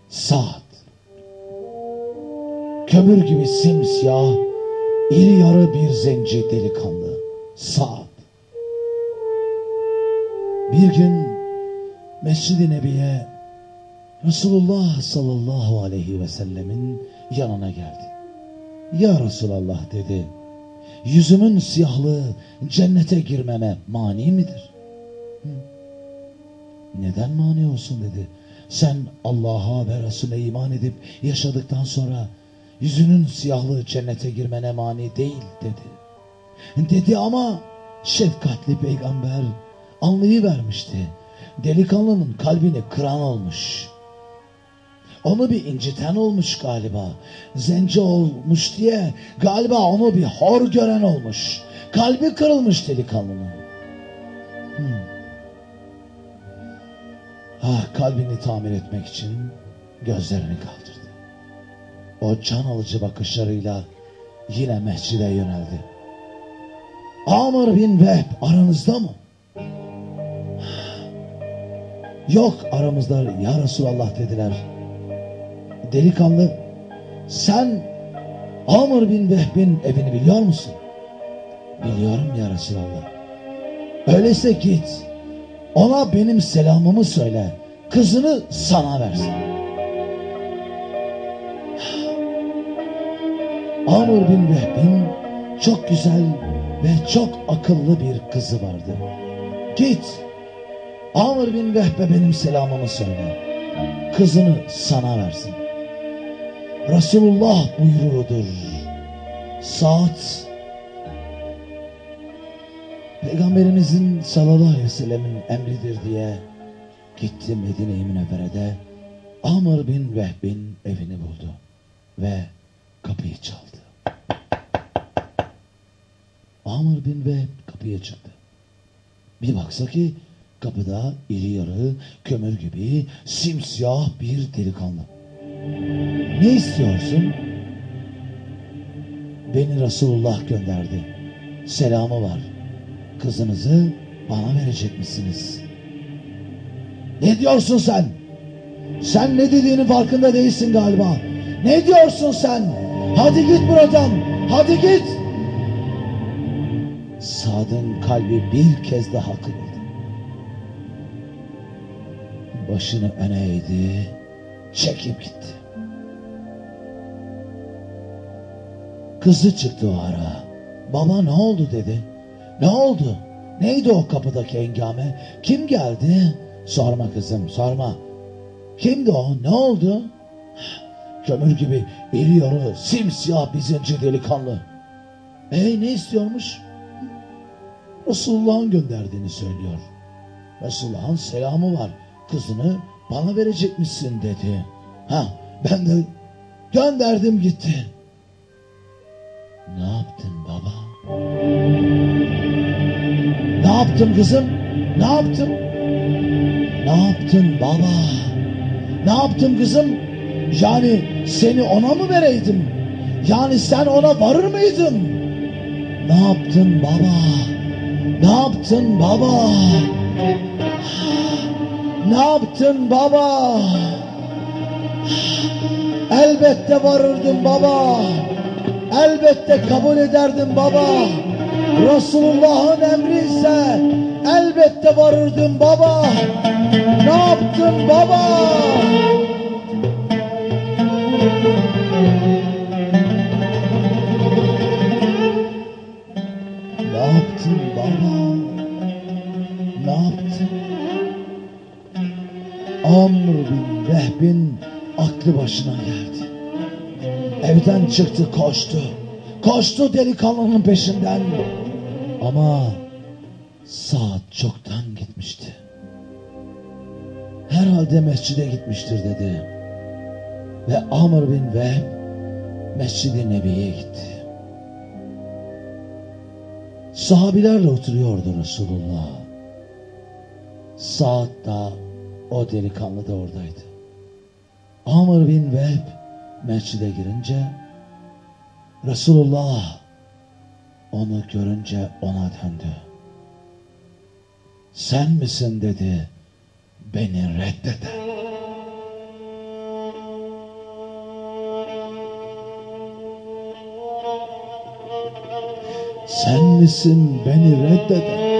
saat. Kömür gibi simsiyah, iri yarı bir zenci delikanlı. Saat. Bir gün Mescid-i Nebi'ye Resulullah sallallahu aleyhi ve sellemin yanına geldi. Ya Resulallah dedi. Yüzümün siyahlığı cennete girmeme mani midir? Neden mani olsun dedi. Sen Allah'a ve Resul'e iman edip yaşadıktan sonra yüzünün siyahlığı cennete girmene mani değil dedi. Dedi ama şefkatli peygamber anlayıvermişti. Delikanlının kalbini kıran olmuş. Onu bir inciten olmuş galiba. Zenci olmuş diye galiba onu bir hor gören olmuş. Kalbi kırılmış delikanlının. Hmm. Ah, kalbini tamir etmek için gözlerini kaldırdı. O can alıcı bakışlarıyla yine mescide yöneldi. Amr bin Vehb aranızda mı? Yok aramızda ya Resulallah dediler. Delikanlı sen Amr bin Vehb'in evini biliyor musun? Biliyorum ya Resulallah. Öyleyse git. Ona benim selamımı söyle. Kızını sana versin. Amr bin Vehb'in çok güzel ve çok akıllı bir kızı vardı. Git. Amr bin Vehbe benim selamımı söyle. Kızını sana versin. Resulullah buyruğudur. Saat Peygamberimizin sallallahu aleyhi ve sellemin emridir diye gitti Medine-i Münevvere'de Amr bin Vehb'in evini buldu ve kapıyı çaldı. Amr bin Vehb kapıya çıktı. Bir baksa ki kapıda iri yarı kömür gibi simsiyah bir delikanlı. Ne istiyorsun? Beni Resulullah gönderdi. Selamı var. Kızınızı bana verecek misiniz? Ne diyorsun sen? Sen ne dediğinin farkında değilsin galiba. Ne diyorsun sen? Hadi git buradan. Hadi git. Sad'ın kalbi bir kez daha kırıldı. Başını öne eğdi. Çekip gitti. Kızı çıktı o ara. Baba ne oldu dedi. Ne oldu? Neydi o kapıdaki engame? Kim geldi? Sorma kızım sorma. Kimdi o? Ne oldu? Kömür gibi iri yarı simsiyah bir zenci delikanlı. E ne istiyormuş? Resulullah'ın gönderdiğini söylüyor. Resulullah'ın selamı var. Kızını bana verecek misin dedi. Ha ben de gönderdim gitti. Ne yaptın baba? Ne yaptım kızım? Ne yaptım? Ne yaptın baba? Ne yaptım kızım? Yani seni ona mı vereydim? Yani sen ona varır mıydın? Ne yaptın baba? Ne yaptın baba? Ne yaptın baba? Elbette varırdım baba. Elbette kabul ederdim baba. Resulullah'ın emri ise elbette varırdım baba. Ne yaptın baba? Ne yaptın baba? Ne yaptın? Amr bin Vehb'in aklı başına geldi. Evden çıktı koştu. Koştu delikanlının peşinden. Ama saat çoktan gitmişti. Herhalde mescide gitmiştir dedi. Ve Amr bin Vehb Mescid-i Nebi'ye gitti. Sahabilerle oturuyordu Resulullah. Saat da o delikanlı da oradaydı. Amr bin Vehb mescide girince Resulullah onu görünce ona döndü. Sen misin dedi beni reddeden. Sen misin beni reddeden?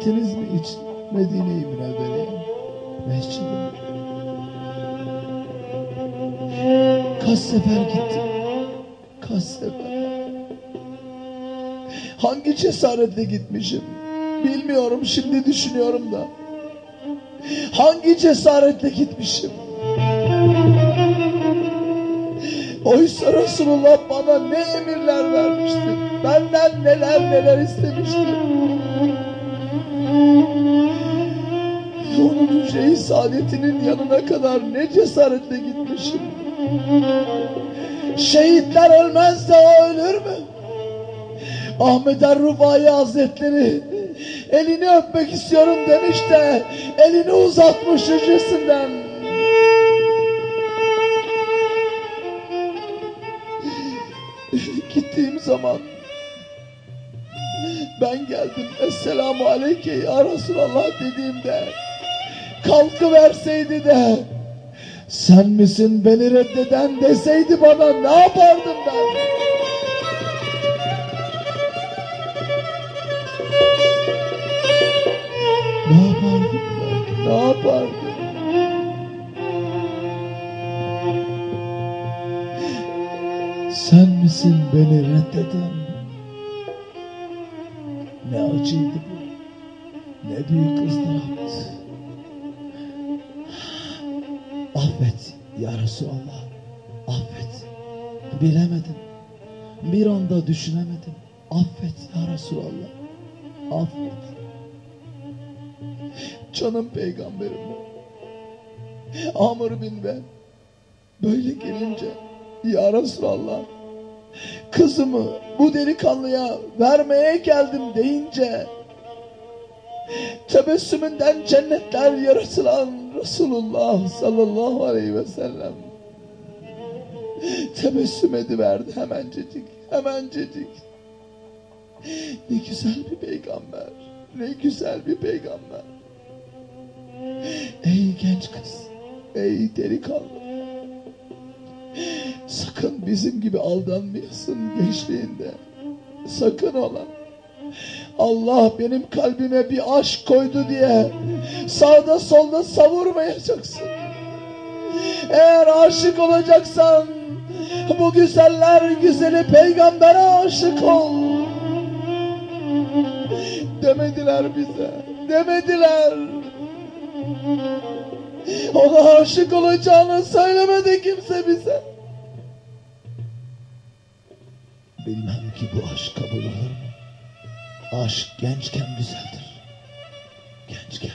Gittiniz mi hiç Medine-i Münevvere'ye? Mescid-i Kaç sefer gittim? Kaç sefer? Hangi cesaretle gitmişim? Bilmiyorum şimdi düşünüyorum da. Hangi cesaretle gitmişim? Oysa Resulullah bana ne emirler vermişti. Benden neler neler istemişti. Hücre-i saadetinin yanına kadar ne cesaretle gitmişim. Şehitler ölmez de o ölür mü? Ahmet Er-Rufai Hazretleri elini öpmek istiyorum demiş de elini uzatmış hücresinden. Gittiğim zaman ben geldim Esselamu Aleyke ya Resulallah dediğimde kalkıverseydi de sen misin beni reddeden deseydi bana ne yapardım ben? Ne yapardım ben? Ne yapardım? Sen misin beni reddeden? Ne acıydı bu. Ne büyük Affet ya Resulallah. Affet. Bilemedim. Bir anda düşünemedim. Affet ya Resulallah. Affet. Canım peygamberim. Amr bin ben. Böyle gelince ya Resulallah kızımı bu delikanlıya vermeye geldim deyince tebessümünden cennetler yaratılan Resulullah sallallahu aleyhi ve sellem. Tebessüm ediverdi hemencecik hemencecik. Ne güzel bir peygamber ne güzel bir peygamber. Ey genç kız ey delikanlı. Sakın bizim gibi aldanmayasın gençliğinde. Sakın ola Allah benim kalbime bir aşk koydu diye sağda solda savurmayacaksın. Eğer aşık olacaksan bu güzeller güzeli peygambere aşık ol. Demediler bize. Demediler. Ona aşık olacağını söylemedi kimse bize. Bilmem ki bu aşk kabul olur mu? Aşk gençken güzeldir. Gençken.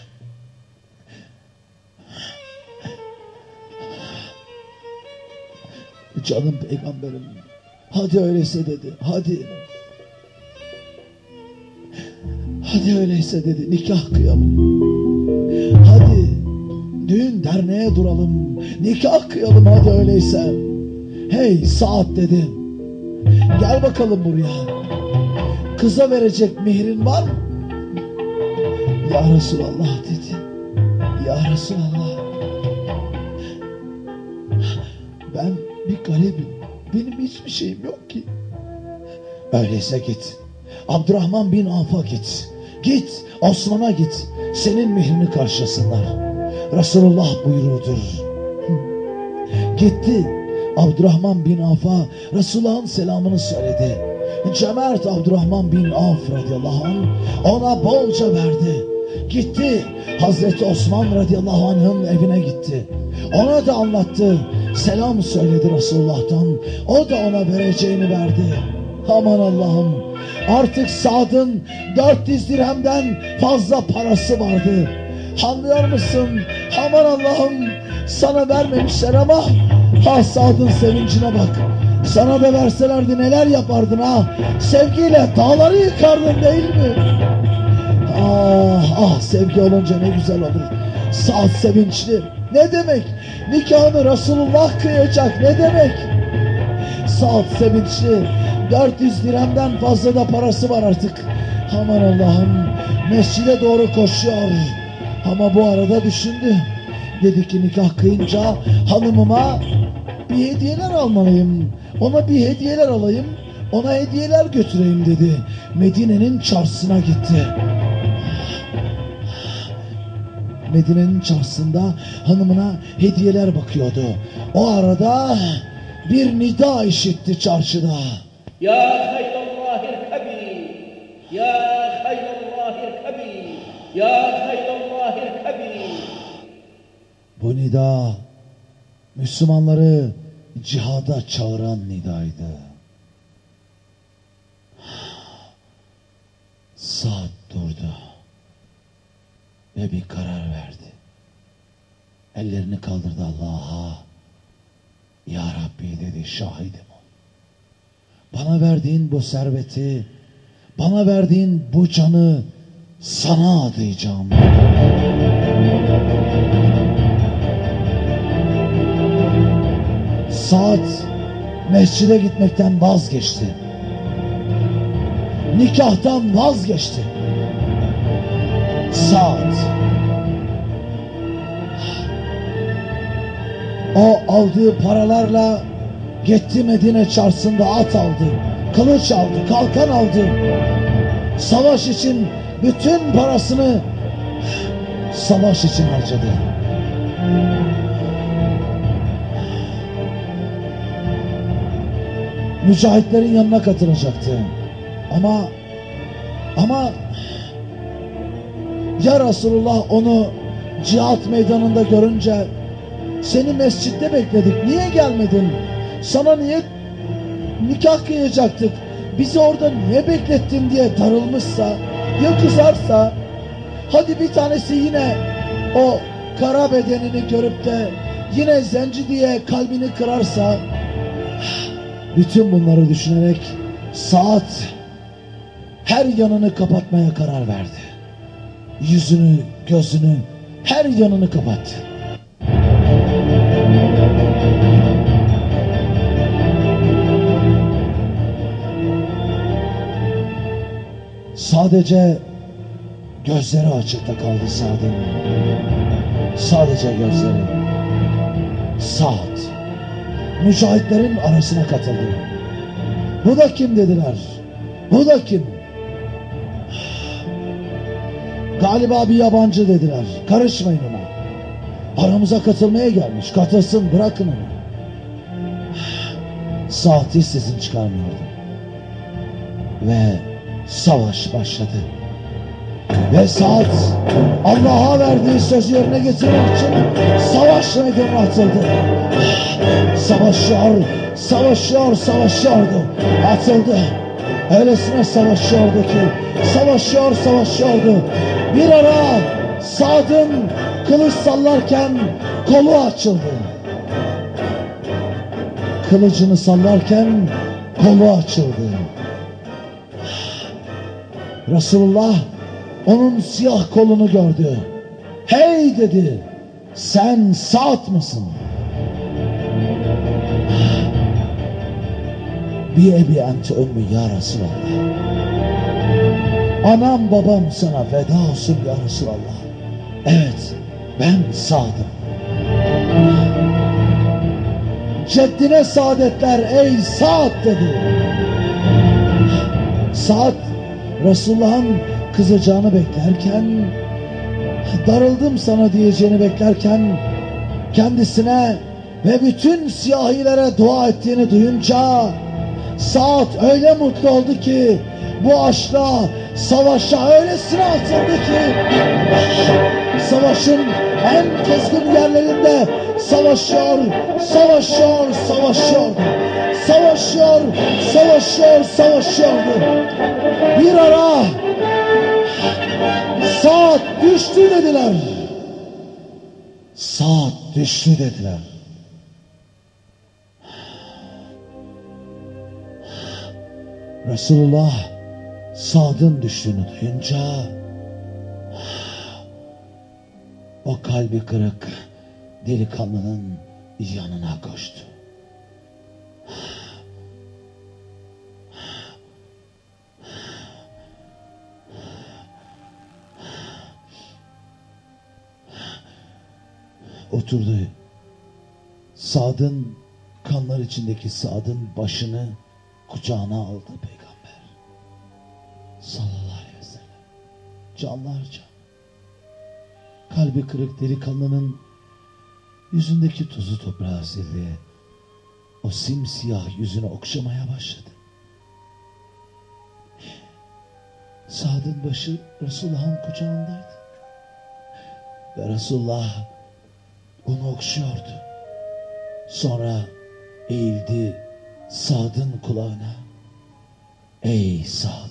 Canım peygamberim. Hadi öyleyse dedi. Hadi. Hadi öyleyse dedi. Nikah kıyalım. Hadi. Düğün derneğe duralım. Nikah kıyalım hadi öyleyse. Hey saat dedi. Gel bakalım buraya. Kıza verecek mihrin var mı? Ya Resulallah dedi. Ya Resulallah. Ben bir garibim. Benim hiçbir şeyim yok ki. Öyleyse git. Abdurrahman bin Avf'a git. Git Osman'a git. Senin mihrini karşılasınlar. Resulullah buyruğudur. Gitti. Abdurrahman bin Avf'a Resulullah'ın selamını söyledi. Cömert Abdurrahman bin Avf radıyallahu anh ona bolca verdi. Gitti. Hazreti Osman radıyallahu anh'ın evine gitti. Ona da anlattı. Selam söyledi Resulullah'tan. O da ona vereceğini verdi. Aman Allah'ım. Artık Sad'ın 400 dirhemden fazla parası vardı. Anlıyor musun? Aman Allah'ım sana vermemişler ama ha Sad'ın sevincine bak. Sana da verselerdi neler yapardın ha? Sevgiyle dağları yıkardın değil mi? Ah ah sevgi olunca ne güzel olur. Saat sevinçli. Ne demek? Nikahını Resulullah kıyacak. Ne demek? Saat sevinçli. 400 dirhemden fazla da parası var artık. Aman Allah'ım. Mescide doğru koşuyor. Ama bu arada düşündü. Dedi ki nikah kıyınca hanımıma bir hediyeler almalıyım. Ona bir hediyeler alayım, ona hediyeler götüreyim dedi. Medine'nin çarşısına gitti. Medine'nin çarşısında hanımına hediyeler bakıyordu. O arada bir nida işitti çarşıda. Ya hayrallahir kabi, ya hayrallahir kabi, ya hayrallahir kabi. Bu nida Müslümanları cihada çağıran nidaydı. Saat durdu ve bir karar verdi. Ellerini kaldırdı Allah'a. Ya Rabbi dedi şahidim ol. Bana verdiğin bu serveti, bana verdiğin bu canı sana adayacağım. Saat mescide gitmekten vazgeçti. Nikahtan vazgeçti. Saat. O aldığı paralarla gitti Medine çarşısında at aldı. Kılıç aldı, kalkan aldı. Savaş için bütün parasını savaş için harcadı. Mücahitlerin yanına katılacaktı. Ama ama ya Resulullah onu cihat meydanında görünce seni mescitte bekledik niye gelmedin? Sana niye nikah kıyacaktık? Bizi orada niye beklettin diye darılmışsa ya kızarsa hadi bir tanesi yine o kara bedenini görüp de yine zenci diye kalbini kırarsa bütün bunları düşünerek saat her yanını kapatmaya karar verdi. Yüzünü, gözünü, her yanını kapattı. Sadece gözleri açıkta kaldı Sad'ın. Sadece gözleri. Saat mücahitlerin arasına katıldı. Bu da kim dediler. Bu da kim? Galiba bir yabancı dediler. Karışmayın ona. Aramıza katılmaya gelmiş. Katılsın bırakın onu. Saat hiç sesini çıkarmıyordu. Ve savaş başladı. Ve saat Allah'a verdiği sözü yerine getirmek için savaş meydanına atıldı. Savaşıyor, savaşıyor, savaşıyordu. Atıldı. Öylesine savaşıyordu ki, savaşıyor, savaşıyordu. Bir ara Sad'ın kılıç sallarken kolu açıldı. Kılıcını sallarken kolu açıldı. Resulullah onun siyah kolunu gördü. Hey dedi, sen Sa'd mısın? Bir ebi ente ümmü ya Resulallah. Anam babam sana feda olsun ya Resulallah. Evet, ben Sa'dım. Ceddine saadetler ey Sa'd dedi. Sa'd Resulullah'ın kızacağını beklerken darıldım sana diyeceğini beklerken kendisine ve bütün siyahilere dua ettiğini duyunca Saat öyle mutlu oldu ki bu aşkla Savaşa öylesine atıldı ki savaşın en keskin yerlerinde savaşıyor, savaşıyor, savaşıyordu. Savaşıyor, savaşıyor, savaşıyordu. Bir ara saat düştü dediler. Saat düştü dediler. Resulullah saatın düştüğünü duyunca o kalbi kırık delikanlının yanına koştu. Oturdu. Sad'ın kanlar içindeki Sad'ın başını kucağına aldı peygamber. Sallallahu aleyhi ve sellem. Canlarca. Kalbi kırık delikanlının yüzündeki tozu toprağı sildi. O simsiyah yüzünü okşamaya başladı. Sad'ın başı Resulullah'ın kucağındaydı. Ve Resulullah onu okşuyordu. Sonra eğildi Sad'ın kulağına. Ey Sad,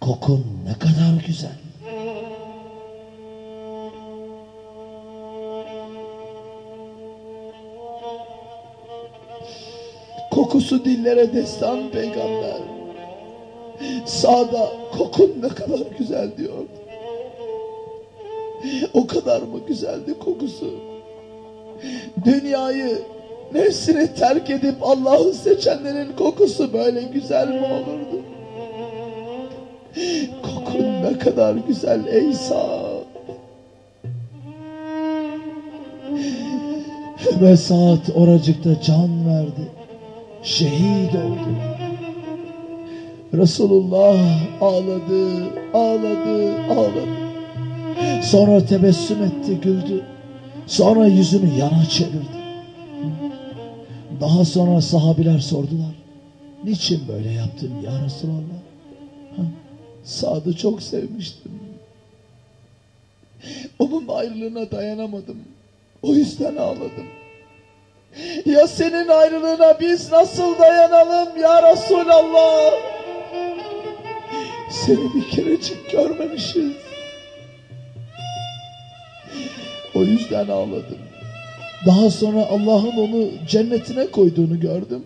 kokun ne kadar güzel. Kokusu dillere destan peygamber. Sağda kokun ne kadar güzel diyordu. O kadar mı güzeldi kokusu? Dünyayı nefsini terk edip Allah'ı seçenlerin kokusu böyle güzel mi olurdu? Kokun ne kadar güzel ey Sa'd. Ve saat oracıkta can verdi. Şehit oldu. Resulullah ağladı, ağladı, ağladı. Sonra tebessüm etti, güldü. Sonra yüzünü yana çevirdi. Daha sonra sahabiler sordular. Niçin böyle yaptın ya Resulallah? Sad'ı çok sevmiştim. Onun ayrılığına dayanamadım. O yüzden ağladım. Ya senin ayrılığına biz nasıl dayanalım ya Resulallah? Seni bir kerecik görmemişiz. O yüzden ağladım. Daha sonra Allah'ın onu cennetine koyduğunu gördüm.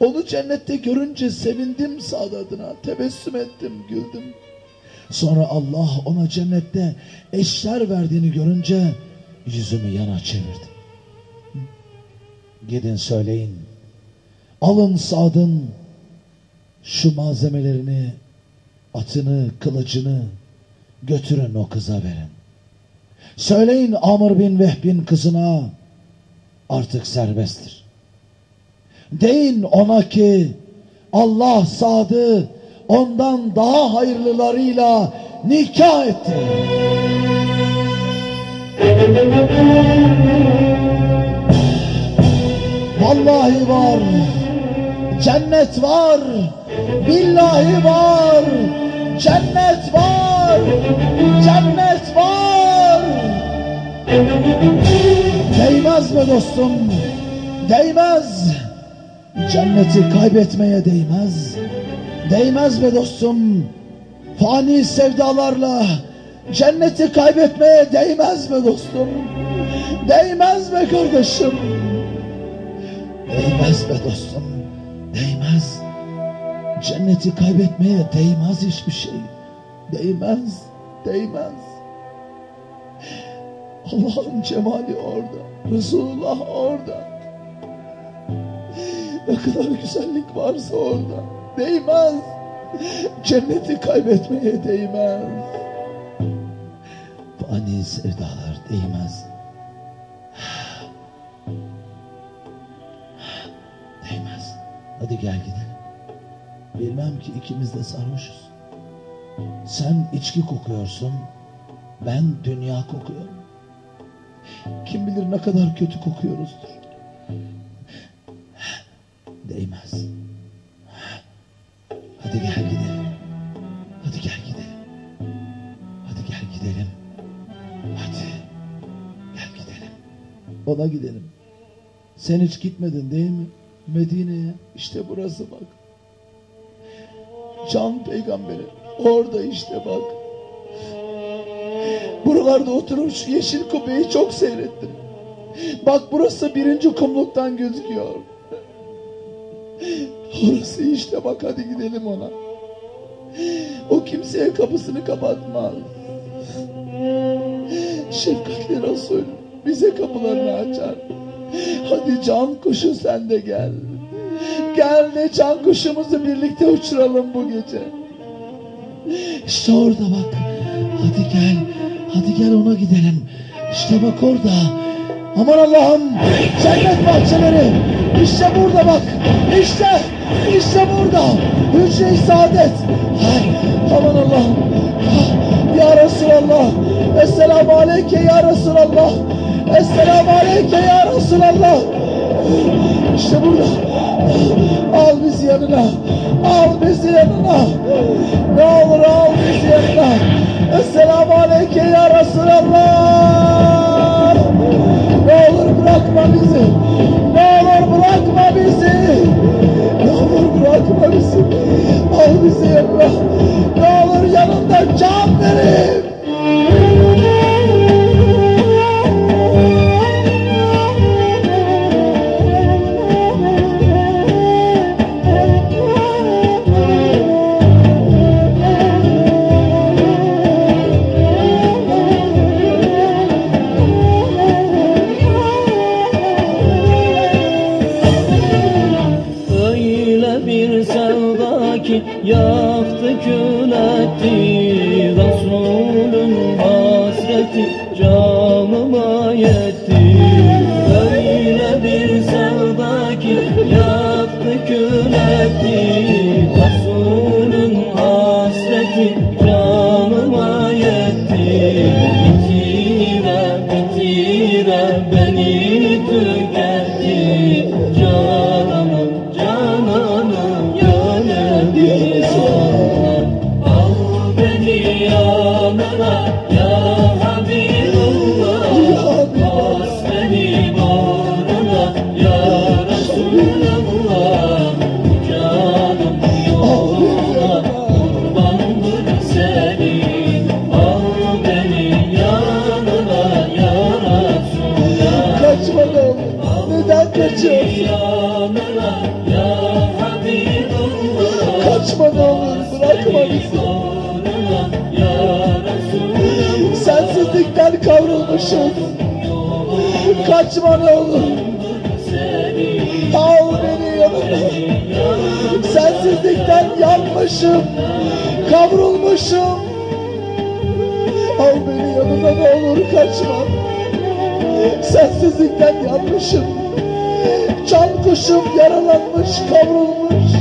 Onu cennette görünce sevindim Sa'd adına. Tebessüm ettim, güldüm. Sonra Allah ona cennette eşler verdiğini görünce yüzümü yana çevirdim. Gidin söyleyin. Alın Sa'd'ın şu malzemelerini, atını, kılıcını götürün o kıza verin. Söyleyin Amr bin Vehbin kızına artık serbesttir. Deyin ona ki Allah Sad'ı ondan daha hayırlılarıyla nikah etti. Vallahi var, cennet var, billahi var, cennet var, cennet var. Değmez mi dostum? Değmez. Cenneti kaybetmeye değmez. Değmez mi dostum? Fani sevdalarla cenneti kaybetmeye değmez mi dostum? Değmez mi kardeşim? Değmez be dostum. Değmez. Cenneti kaybetmeye değmez hiçbir şey. Değmez. Değmez. Allah'ın cemali orada. Resulullah orada. Ne kadar güzellik varsa orada. Değmez. Cenneti kaybetmeye değmez. Fani sevdalar değmez. Değmez. Hadi gel gidelim. Bilmem ki ikimiz de sarhoşuz. Sen içki kokuyorsun. Ben dünya kokuyorum. Kim bilir ne kadar kötü kokuyoruzdur. Değmez. Hadi gel gidelim. Hadi gel gidelim. Hadi gel gidelim. Hadi gel gidelim. Ona gidelim. Sen hiç gitmedin değil mi? Medine'ye işte burası bak. Can peygamberi orada işte bak. Buralarda oturup şu yeşil kubbeyi çok seyrettim. Bak burası birinci kumluktan gözüküyor. Orası işte bak hadi gidelim ona. O kimseye kapısını kapatmaz. Şefkatli Resul bize kapılarını açar. Hadi can kuşu sen de gel. Gel de can kuşumuzu birlikte uçuralım bu gece. İşte orada bak. Hadi gel. Hadi gel ona gidelim. İşte bak orada. Aman Allah'ım. Cennet bahçeleri. İşte burada bak. İşte. işte burada. Hücre-i saadet. Ay, aman Allah'ım. Ah, Ya Resulallah. Esselamu aleyke ya Resulallah. Esselamu aleyke ya Resulallah. İşte burada. Al bizi yanına. Al bizi yanına. Ne olur al bizi yanına. Esselamu aleyke ya Resulallah. Ne olur bırakma bizi. Ne olur bırakma bizi. Ne olur bırakma bizi. Al bizi yanına. Ne olur yanında can verin. Kaçıyorsun? yanına ya Habibullah Kaçma ne olur. Sensizlikten kavrulmuşum. Kaçma ne olur. Al beni yanına. Sensizlikten yanmışım. Kavrulmuşum. Al beni yanına ne olur kaçma. Sensizlikten yanmışım. Can kuşum yaralanmış, kavrulmuş.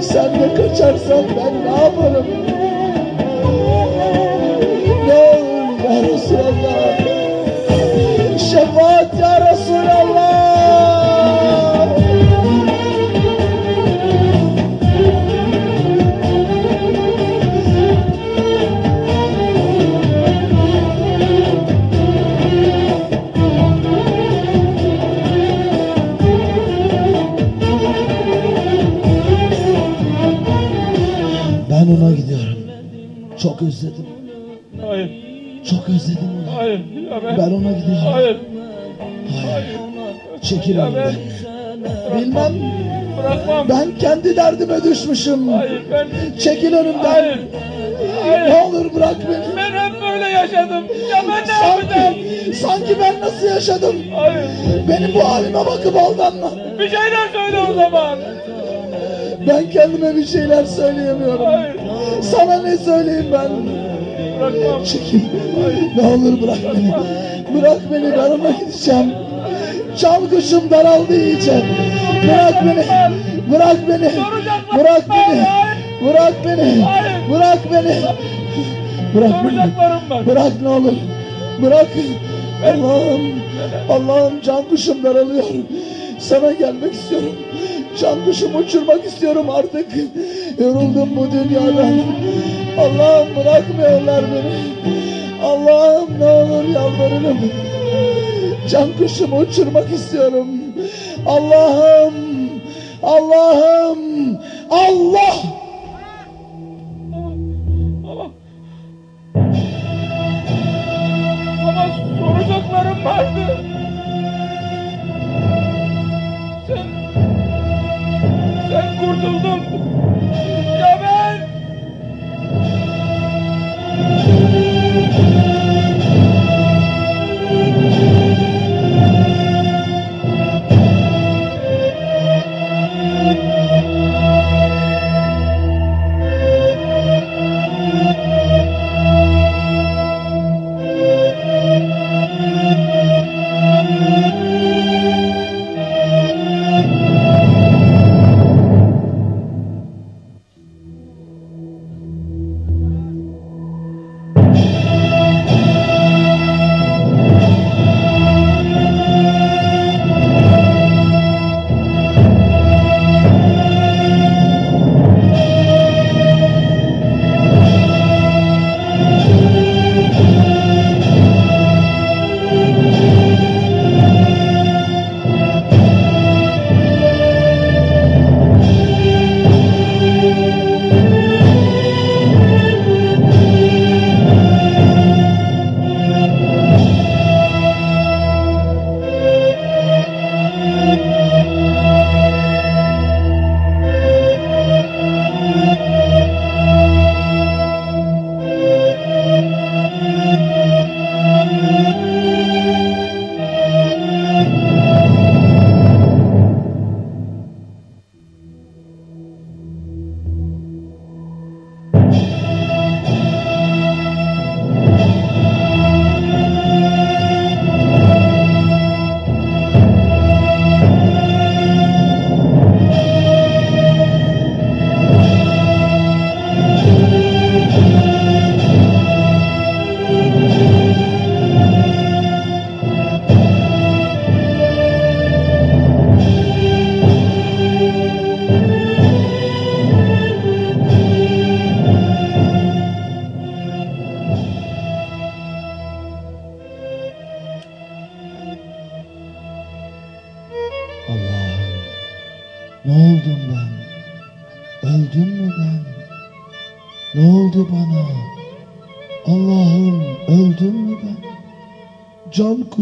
Sen de kaçarsan ben ne yaparım? Çok özledim. Hayır, Çok özledim onu. hayır. Ben, Ben ona gidiyorum. Hayır. Hayır. Çekil önümden. Bilmem. bırakmam. Ben kendi derdime düşmüşüm. Hayır, ben... Çekil önümden. Hayır. Hayır. Ne olur bırak beni. Ben hep böyle yaşadım. Ya ben ne yapacağım? Sanki, sanki ben nasıl yaşadım? Hayır. Benim bu halime bakıp aldanma. Bir şeyler söyle o zaman. Ben kendime bir şeyler söyleyemiyorum. Hayır. Sana ne söyleyeyim ben? Bırakmam. Çekil. Ne olur bırak beni. Bırak beni ben ona gideceğim. Can kuşum daraldı iyice. Bırak beni. Bırak beni. Bırak beni. Bırak beni. Bırak beni. Bırak beni. Bırak ne olur. Bırak. Allah'ım. Allah'ım can kuşum daralıyor. Sana gelmek istiyorum. Can kuşumu uçurmak istiyorum artık. Yoruldum bu dünyadan. Allah'ım bırakmıyorlar beni. Allah'ım ne olur yalvarırım. Can kuşumu uçurmak istiyorum. Allah'ım, Allah'ım, Allah! Ama... Ama soracaklarım vardı. curto do é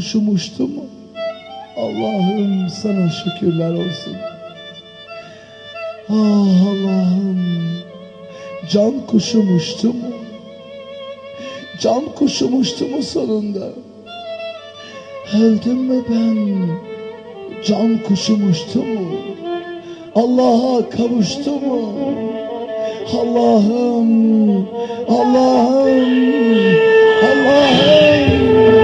kuşum uçtu? Allah'ım sana şükürler olsun. Ah Allah'ım can kuşum uçtu? Can kuşum uçtu sonunda? Öldüm mü ben? Can kuşum uçtu? Allah'a kavuştu mu? Allah'ım, Allah'ım, Allah'ım,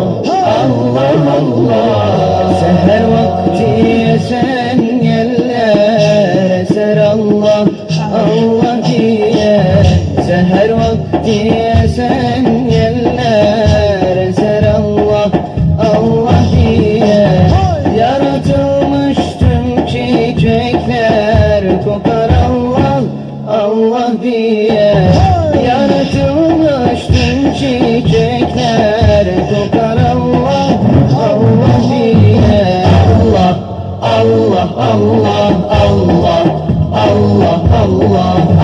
Seher vakti esen yeller eser Allah Allah diye. Yaratılmış tüm çiçekler kokar Allah Allah diye. Yaratılmış tüm çiçekler kokar Allah Allah diye. Allah Allah Allah Allah Allah Allah Allah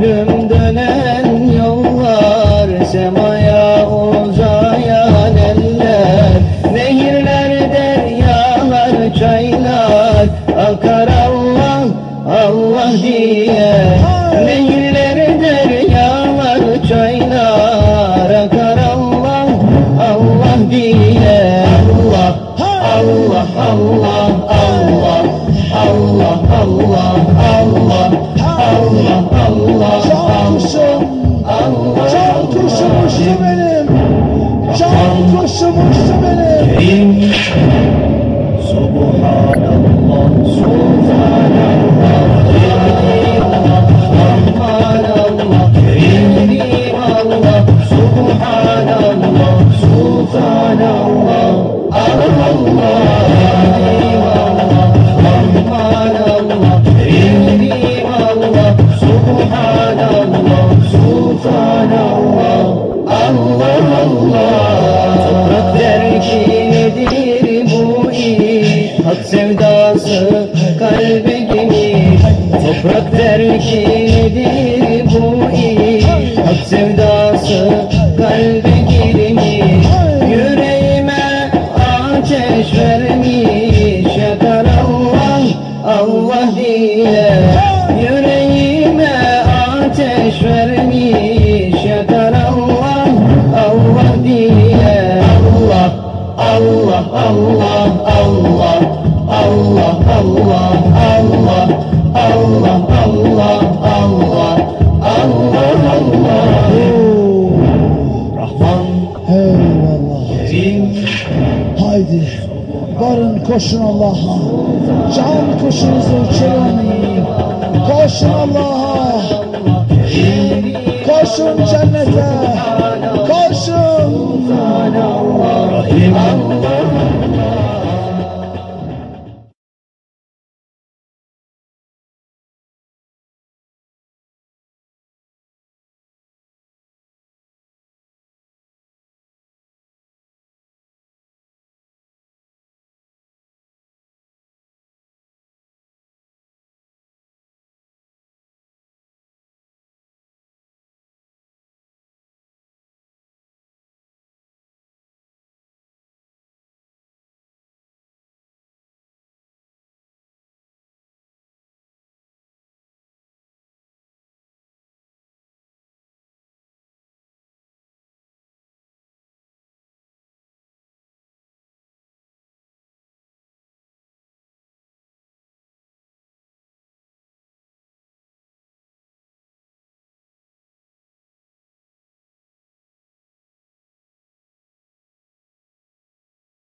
Yeah. سبحان الله sevdası kalbe girmiş Yüreğime ateş vermiş. Yakar Allah Allah diye Yüreğime ateş vermiş. Yakar Allah Allah diye Allah Allah Allah Allah Allah Allah Allah koşun Allah'a. Can koşunuzu içeri oynayın. Koşun Allah'a. Koşun cennete. Koşun. İmanlar.